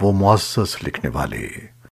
وہ معزز لکھنے والے۔